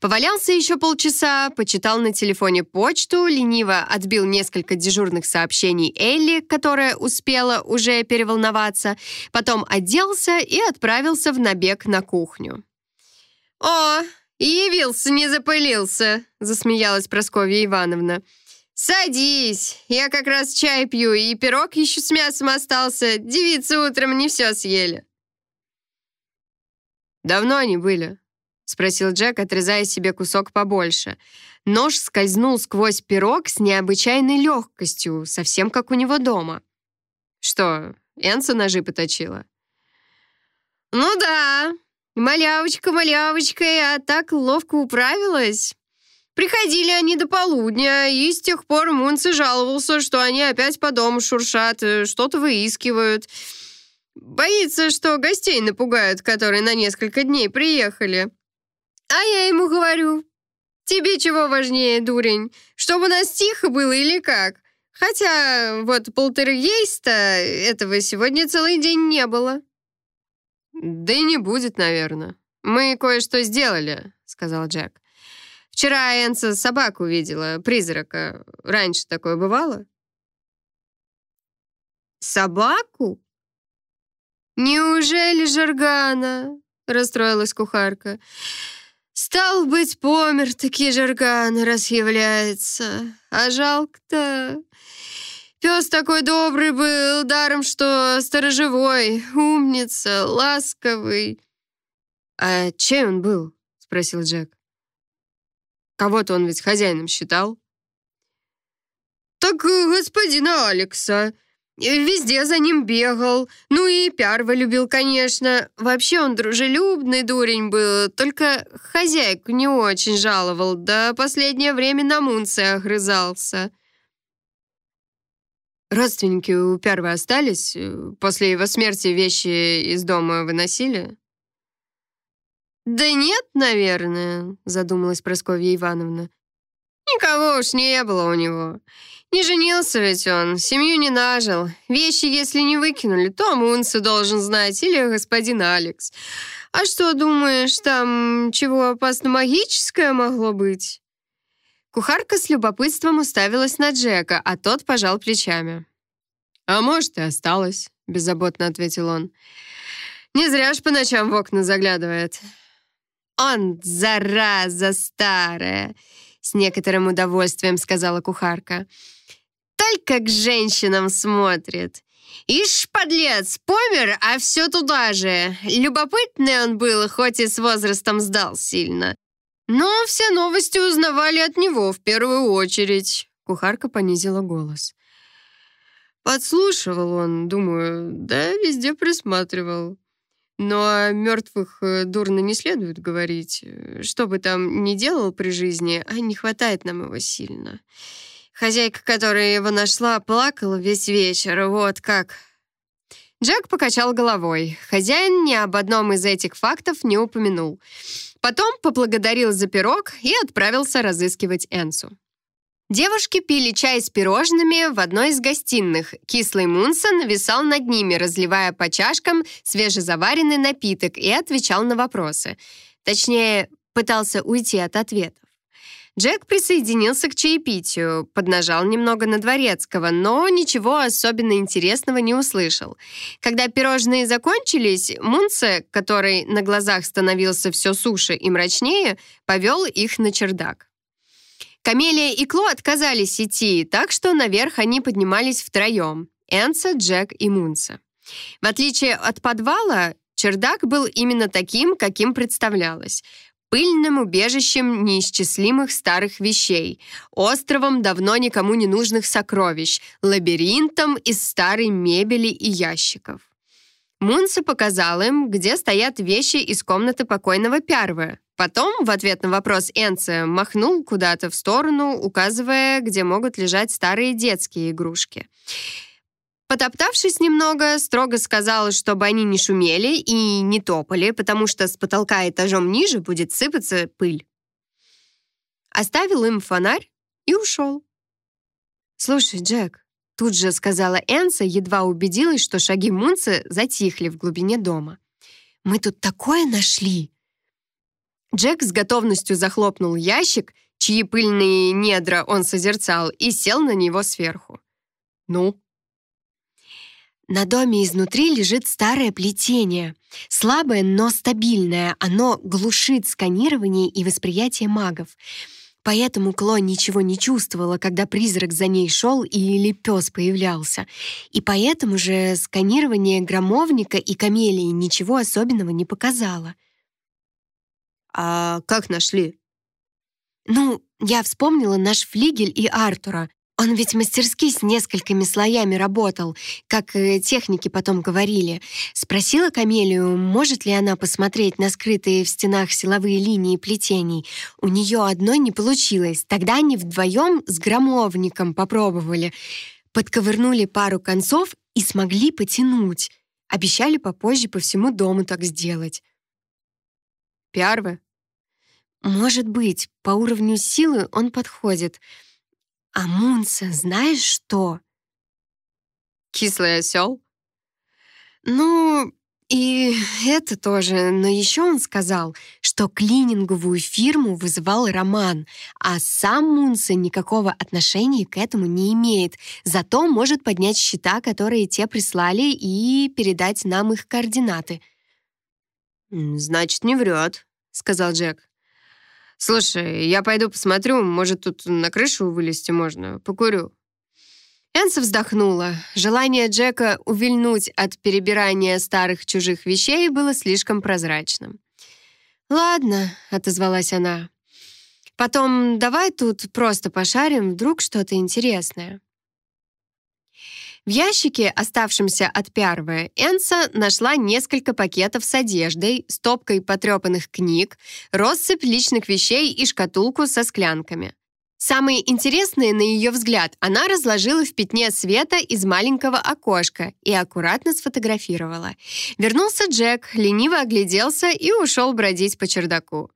Повалялся еще полчаса, почитал на телефоне почту, лениво отбил несколько дежурных сообщений Элли, которая успела уже переволноваться, потом оделся и отправился в набег на кухню. «О, явился, не запылился!» — засмеялась Прасковья Ивановна. «Садись! Я как раз чай пью, и пирог еще с мясом остался. Девицы утром не все съели». «Давно они были?» — спросил Джек, отрезая себе кусок побольше. Нож скользнул сквозь пирог с необычайной легкостью, совсем как у него дома. «Что, Энса ножи поточила?» «Ну да, малявочка, малявочка, я так ловко управилась». Приходили они до полудня, и с тех пор Мунци жаловался, что они опять по дому шуршат, э, что-то выискивают. Боится, что гостей напугают, которые на несколько дней приехали. А я ему говорю, тебе чего важнее, дурень, чтобы у нас тихо было или как? Хотя вот полтергейста этого сегодня целый день не было. «Да и не будет, наверное. Мы кое-что сделали», — сказал Джек. Вчера Энса собаку видела, призрака. Раньше такое бывало? Собаку? Неужели Жаргана? Расстроилась кухарка. Стал быть, помер таки Жарган, раз является. А жалко-то. Пес такой добрый был, даром что сторожевой, умница, ласковый. «А чей он был?» — спросил Джек. Кого-то он ведь хозяином считал. «Так э, господина Алекса. Везде за ним бегал. Ну и Пярва любил, конечно. Вообще он дружелюбный дурень был, только хозяйку не очень жаловал, да последнее время на Мунце огрызался». «Родственники у Пярвы остались? После его смерти вещи из дома выносили?» «Да нет, наверное», — задумалась Прасковья Ивановна. «Никого уж не было у него. Не женился ведь он, семью не нажил. Вещи, если не выкинули, то Мунса должен знать или господин Алекс. А что, думаешь, там чего опасно-магическое могло быть?» Кухарка с любопытством уставилась на Джека, а тот пожал плечами. «А может, и осталось», — беззаботно ответил он. «Не зря ж по ночам в окна заглядывает. «Он, зараза старая!» — с некоторым удовольствием сказала кухарка. «Только к женщинам смотрит. Ишь, подлец, помер, а все туда же. Любопытный он был, хоть и с возрастом сдал сильно. Но все новости узнавали от него в первую очередь». Кухарка понизила голос. Подслушивал он, думаю, да везде присматривал. Но о мертвых э, дурно не следует говорить. Что бы там ни делал при жизни, а не хватает нам его сильно. Хозяйка, которая его нашла, плакала весь вечер, вот как. Джек покачал головой. Хозяин ни об одном из этих фактов не упомянул. Потом поблагодарил за пирог и отправился разыскивать Энсу. Девушки пили чай с пирожными в одной из гостиных. Кислый Мунсон нависал над ними, разливая по чашкам свежезаваренный напиток и отвечал на вопросы. Точнее, пытался уйти от ответов. Джек присоединился к чаепитию, поднажал немного на Дворецкого, но ничего особенно интересного не услышал. Когда пирожные закончились, Мунце, который на глазах становился все суше и мрачнее, повел их на чердак. Камелия и Кло отказались идти, так что наверх они поднимались втроем — Энса, Джек и Мунса. В отличие от подвала, чердак был именно таким, каким представлялось пыльным убежищем неисчислимых старых вещей, островом давно никому не нужных сокровищ, лабиринтом из старой мебели и ящиков. Мунса показал им, где стоят вещи из комнаты покойного Пярвы. Потом, в ответ на вопрос Энце, махнул куда-то в сторону, указывая, где могут лежать старые детские игрушки. Потоптавшись немного, строго сказал, чтобы они не шумели и не топали, потому что с потолка этажом ниже будет сыпаться пыль. Оставил им фонарь и ушел. «Слушай, Джек», — тут же сказала Энса, едва убедилась, что шаги Мунца затихли в глубине дома. «Мы тут такое нашли!» Джек с готовностью захлопнул ящик, чьи пыльные недра он созерцал, и сел на него сверху. «Ну?» На доме изнутри лежит старое плетение. Слабое, но стабильное. Оно глушит сканирование и восприятие магов. Поэтому Кло ничего не чувствовала, когда призрак за ней шел или пес появлялся. И поэтому же сканирование громовника и камелии ничего особенного не показало. «А как нашли?» «Ну, я вспомнила наш флигель и Артура. Он ведь мастерски с несколькими слоями работал, как техники потом говорили. Спросила Камелию, может ли она посмотреть на скрытые в стенах силовые линии плетений. У нее одной не получилось. Тогда они вдвоем с громовником попробовали. Подковырнули пару концов и смогли потянуть. Обещали попозже по всему дому так сделать. Пиарвы? Может быть, по уровню силы он подходит — а Мунса знаешь что? Кислый осел? Ну, и это тоже. Но еще он сказал, что клининговую фирму вызывал Роман, а сам Мунса никакого отношения к этому не имеет. Зато может поднять счета, которые те прислали, и передать нам их координаты. «Значит, не врет», — сказал Джек. «Слушай, я пойду посмотрю, может, тут на крышу вылезти можно. Покурю». Энса вздохнула. Желание Джека увильнуть от перебирания старых чужих вещей было слишком прозрачным. «Ладно», — отозвалась она. «Потом давай тут просто пошарим, вдруг что-то интересное». В ящике, оставшемся от Пярвы, Энса нашла несколько пакетов с одеждой, стопкой потрепанных книг, россыпь личных вещей и шкатулку со склянками. Самые интересные, на ее взгляд, она разложила в пятне света из маленького окошка и аккуратно сфотографировала. Вернулся Джек, лениво огляделся и ушел бродить по чердаку.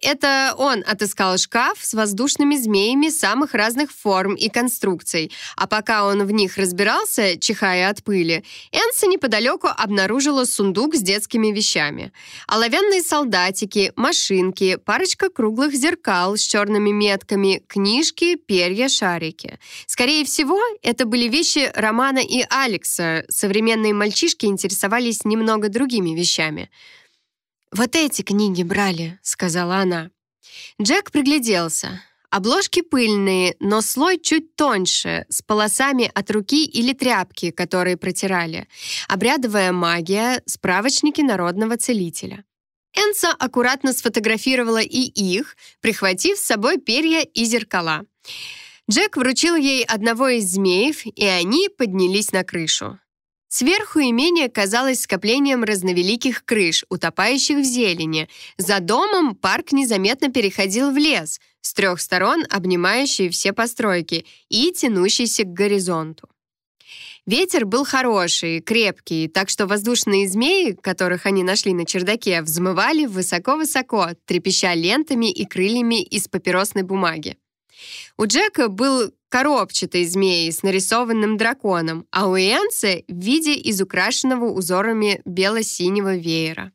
Это он отыскал шкаф с воздушными змеями самых разных форм и конструкций, а пока он в них разбирался, чихая от пыли, Энса неподалеку обнаружила сундук с детскими вещами. Оловянные солдатики, машинки, парочка круглых зеркал с черными метками, книжки, перья, шарики. Скорее всего, это были вещи Романа и Алекса. Современные мальчишки интересовались немного другими вещами. «Вот эти книги брали», — сказала она. Джек пригляделся. Обложки пыльные, но слой чуть тоньше, с полосами от руки или тряпки, которые протирали. Обрядовая магия, справочники народного целителя. Энса аккуратно сфотографировала и их, прихватив с собой перья и зеркала. Джек вручил ей одного из змеев, и они поднялись на крышу. Сверху имение казалось скоплением разновеликих крыш, утопающих в зелени. За домом парк незаметно переходил в лес, с трех сторон обнимающий все постройки и тянущийся к горизонту. Ветер был хороший, крепкий, так что воздушные змеи, которых они нашли на чердаке, взмывали высоко-высоко, трепеща лентами и крыльями из папиросной бумаги. У Джека был коробчатый змей с нарисованным драконом, а у Энса в виде изукрашенного узорами бело-синего веера.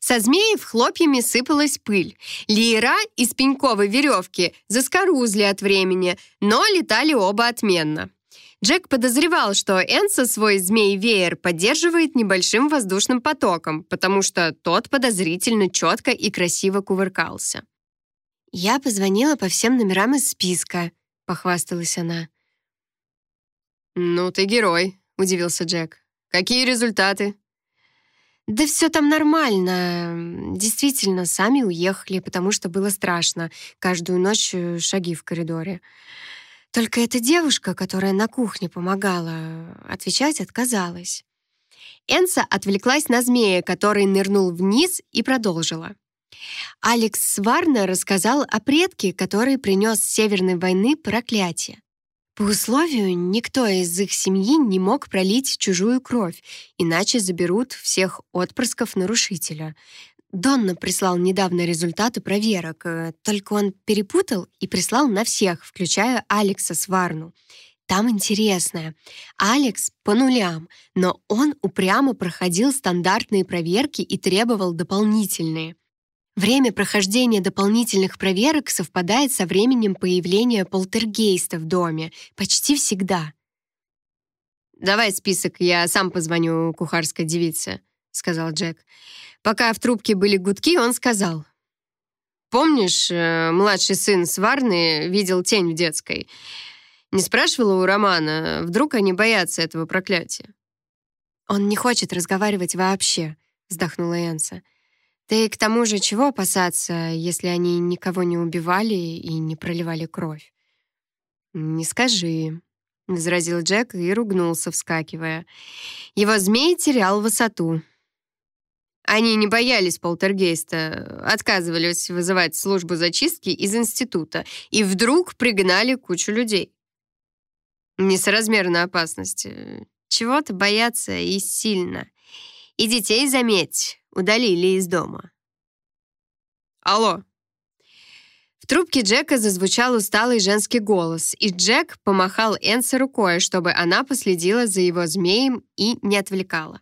Со змеев хлопьями сыпалась пыль. Леера из пеньковой веревки заскорузли от времени, но летали оба отменно. Джек подозревал, что Энса свой змей-веер поддерживает небольшим воздушным потоком, потому что тот подозрительно четко и красиво кувыркался. «Я позвонила по всем номерам из списка», — похвасталась она. «Ну, ты герой», — удивился Джек. «Какие результаты?» «Да все там нормально. Действительно, сами уехали, потому что было страшно. Каждую ночь э, шаги в коридоре. Только эта девушка, которая на кухне помогала, отвечать отказалась». Энса отвлеклась на змея, который нырнул вниз и продолжила. Алекс Сварна рассказал о предке, который принес с Северной войны проклятие. По условию, никто из их семьи не мог пролить чужую кровь, иначе заберут всех отпрысков нарушителя. Донна прислал недавно результаты проверок, э, только он перепутал и прислал на всех, включая Алекса Сварну. Там интересное. Алекс по нулям, но он упрямо проходил стандартные проверки и требовал дополнительные. Время прохождения дополнительных проверок совпадает со временем появления полтергейста в доме. Почти всегда. «Давай список, я сам позвоню кухарской девице», — сказал Джек. Пока в трубке были гудки, он сказал. «Помнишь, э, младший сын Сварны видел тень в детской? Не спрашивала у Романа, вдруг они боятся этого проклятия?» «Он не хочет разговаривать вообще», — вздохнула Энса. Да и к тому же, чего опасаться, если они никого не убивали и не проливали кровь? «Не скажи», — возразил Джек и ругнулся, вскакивая. Его змей терял высоту. Они не боялись полтергейста, отказывались вызывать службу зачистки из института и вдруг пригнали кучу людей. Несоразмерно опасности. Чего-то боятся и сильно. И детей, заметь, удалили из дома. «Алло!» В трубке Джека зазвучал усталый женский голос, и Джек помахал Энсе рукой, чтобы она последила за его змеем и не отвлекала.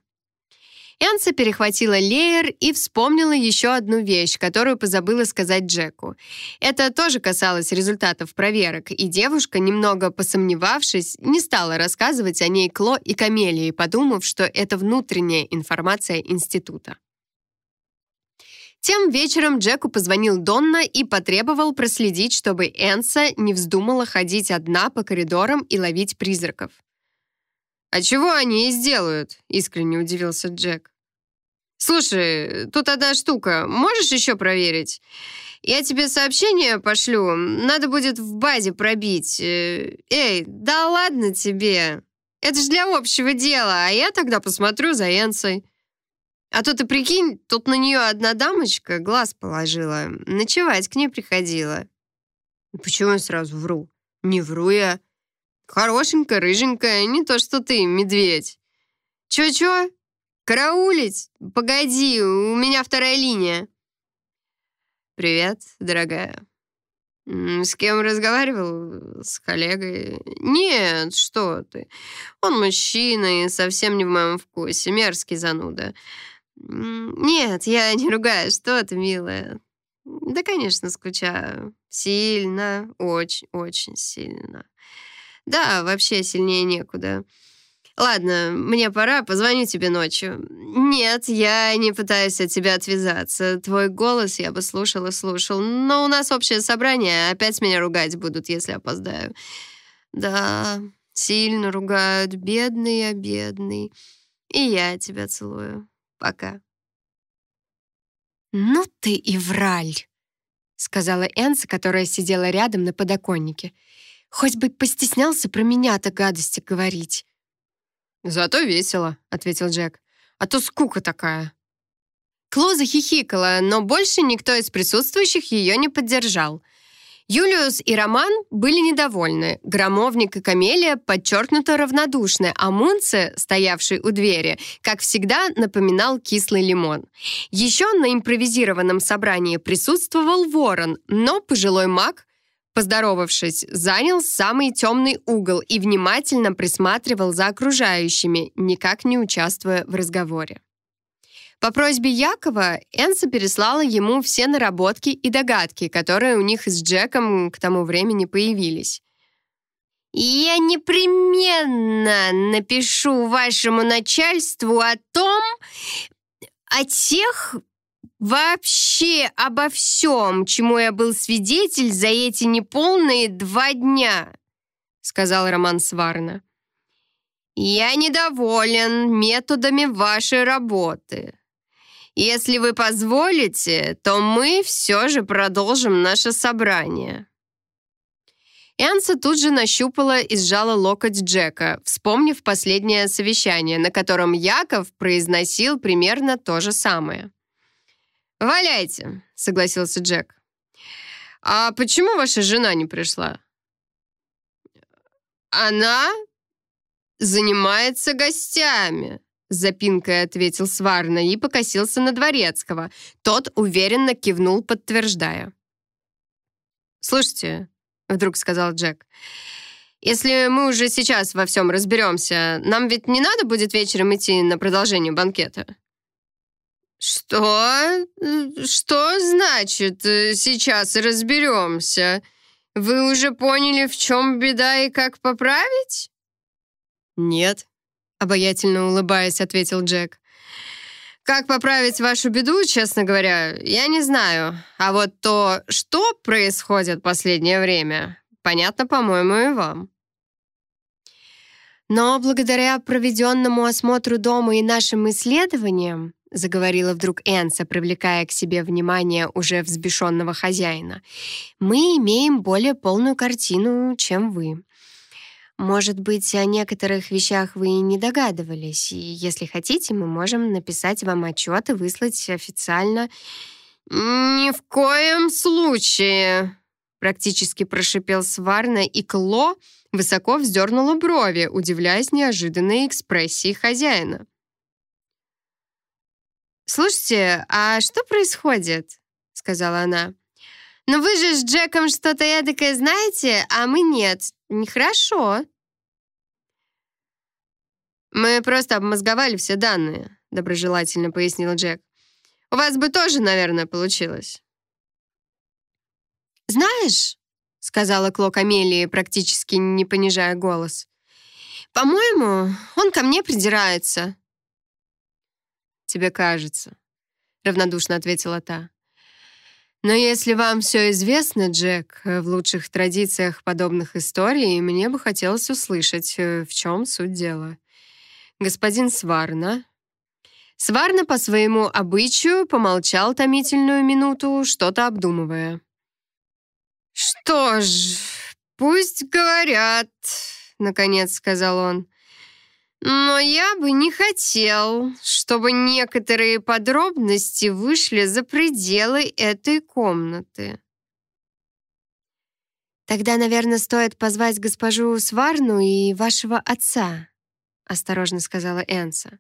Энса перехватила леер и вспомнила еще одну вещь, которую позабыла сказать Джеку. Это тоже касалось результатов проверок, и девушка, немного посомневавшись, не стала рассказывать о ней Кло и Камелии, подумав, что это внутренняя информация института. Тем вечером Джеку позвонил Донна и потребовал проследить, чтобы Энса не вздумала ходить одна по коридорам и ловить призраков. «А чего они и сделают?» — искренне удивился Джек. «Слушай, тут одна штука. Можешь еще проверить? Я тебе сообщение пошлю. Надо будет в базе пробить. Э, эй, да ладно тебе. Это же для общего дела, а я тогда посмотрю за Энсой». А то ты прикинь, тут на нее одна дамочка глаз положила. Ночевать к ней приходила. Почему я сразу вру? Не вру я. Хорошенькая, рыженькая, не то что ты, медведь. Чё-чё? Караулить? Погоди, у меня вторая линия. Привет, дорогая. С кем разговаривал? С коллегой? Нет, что ты. Он мужчина и совсем не в моем вкусе. Мерзкий зануда. «Нет, я не ругаю, что ты, милая?» «Да, конечно, скучаю. Сильно, очень-очень сильно. Да, вообще сильнее некуда. Ладно, мне пора, позвоню тебе ночью. Нет, я не пытаюсь от тебя отвязаться. Твой голос я бы слушал и слушал, но у нас общее собрание, опять меня ругать будут, если опоздаю. Да, сильно ругают, бедный я, бедный. И я тебя целую. Пока. «Ну ты и враль!» — сказала Энса, которая сидела рядом на подоконнике. «Хоть бы постеснялся про меня-то гадости говорить». «Зато весело», — ответил Джек. «А то скука такая». Кло захихикала, но больше никто из присутствующих ее не поддержал. Юлиус и Роман были недовольны. Громовник и Камелия подчеркнуто равнодушны, а Мунце, стоявший у двери, как всегда, напоминал кислый лимон. Еще на импровизированном собрании присутствовал Ворон, но пожилой маг Поздоровавшись, занял самый темный угол и внимательно присматривал за окружающими, никак не участвуя в разговоре. По просьбе Якова Энса переслала ему все наработки и догадки, которые у них с Джеком к тому времени появились. «Я непременно напишу вашему начальству о том, о тех вообще обо всем, чему я был свидетель за эти неполные два дня», сказал Роман Сварна. «Я недоволен методами вашей работы. Если вы позволите, то мы все же продолжим наше собрание». Энса тут же нащупала и сжала локоть Джека, вспомнив последнее совещание, на котором Яков произносил примерно то же самое. «Валяйте», — согласился Джек. «А почему ваша жена не пришла?» «Она занимается гостями», — запинкой ответил Сварна и покосился на Дворецкого. Тот уверенно кивнул, подтверждая. «Слушайте», — вдруг сказал Джек, «если мы уже сейчас во всем разберемся, нам ведь не надо будет вечером идти на продолжение банкета?» «Что? Что значит э, «сейчас разберемся»? Вы уже поняли, в чем беда и как поправить?» «Нет», Обаятельно улыбаясь, ответил Джек. Как поправить вашу беду, честно говоря, я не знаю. А вот то, что происходит в последнее время, понятно, по-моему, и вам. Но благодаря проведенному осмотру дома и нашим исследованиям, заговорила вдруг Энса, привлекая к себе внимание уже взбешенного хозяина, мы имеем более полную картину, чем вы. Может быть, о некоторых вещах вы и не догадывались, и если хотите, мы можем написать вам отчет и выслать официально. «Ни в коем случае!» Практически прошипел Сварна, и Кло высоко вздернула брови, удивляясь неожиданной экспрессии хозяина. «Слушайте, а что происходит?» — сказала она. «Но вы же с Джеком что-то эдакое знаете, а мы нет. Нехорошо». «Мы просто обмозговали все данные», — доброжелательно пояснил Джек. «У вас бы тоже, наверное, получилось». «Знаешь», — сказала Клок Амелии, практически не понижая голос, «по-моему, он ко мне придирается». «Тебе кажется», — равнодушно ответила та. Но если вам все известно, Джек, в лучших традициях подобных историй, мне бы хотелось услышать, э, в чем суть дела. Господин Сварна... Сварна по своему обычаю помолчал томительную минуту, что-то обдумывая. «Что ж, пусть говорят», — наконец сказал он. Но я бы не хотел, чтобы некоторые подробности вышли за пределы этой комнаты. Тогда, наверное, стоит позвать госпожу Сварну и вашего отца, осторожно сказала Энса.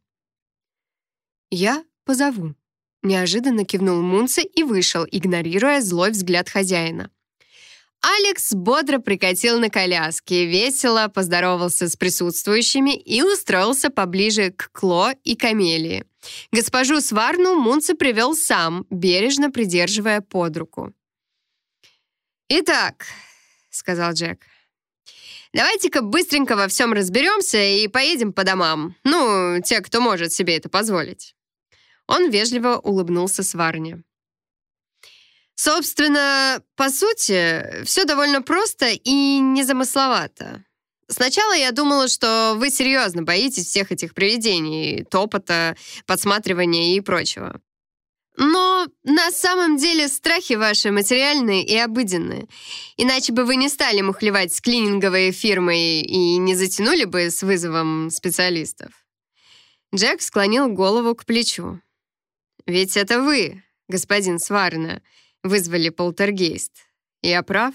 Я позову. Неожиданно кивнул Мунце и вышел, игнорируя злой взгляд хозяина. Алекс бодро прикатил на коляске, весело поздоровался с присутствующими и устроился поближе к Кло и Камелии. Госпожу Сварну Мунце привел сам, бережно придерживая под руку. «Итак», — сказал Джек, — «давайте-ка быстренько во всем разберемся и поедем по домам. Ну, те, кто может себе это позволить». Он вежливо улыбнулся Сварне. Собственно, по сути, все довольно просто и незамысловато. Сначала я думала, что вы серьезно боитесь всех этих привидений, топота, подсматривания и прочего. Но на самом деле страхи ваши материальные и обыденные. Иначе бы вы не стали мухлевать с клининговой фирмой и не затянули бы с вызовом специалистов. Джек склонил голову к плечу. «Ведь это вы, господин Сварна, вызвали полтергейст. Я прав?»